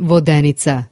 vodenica.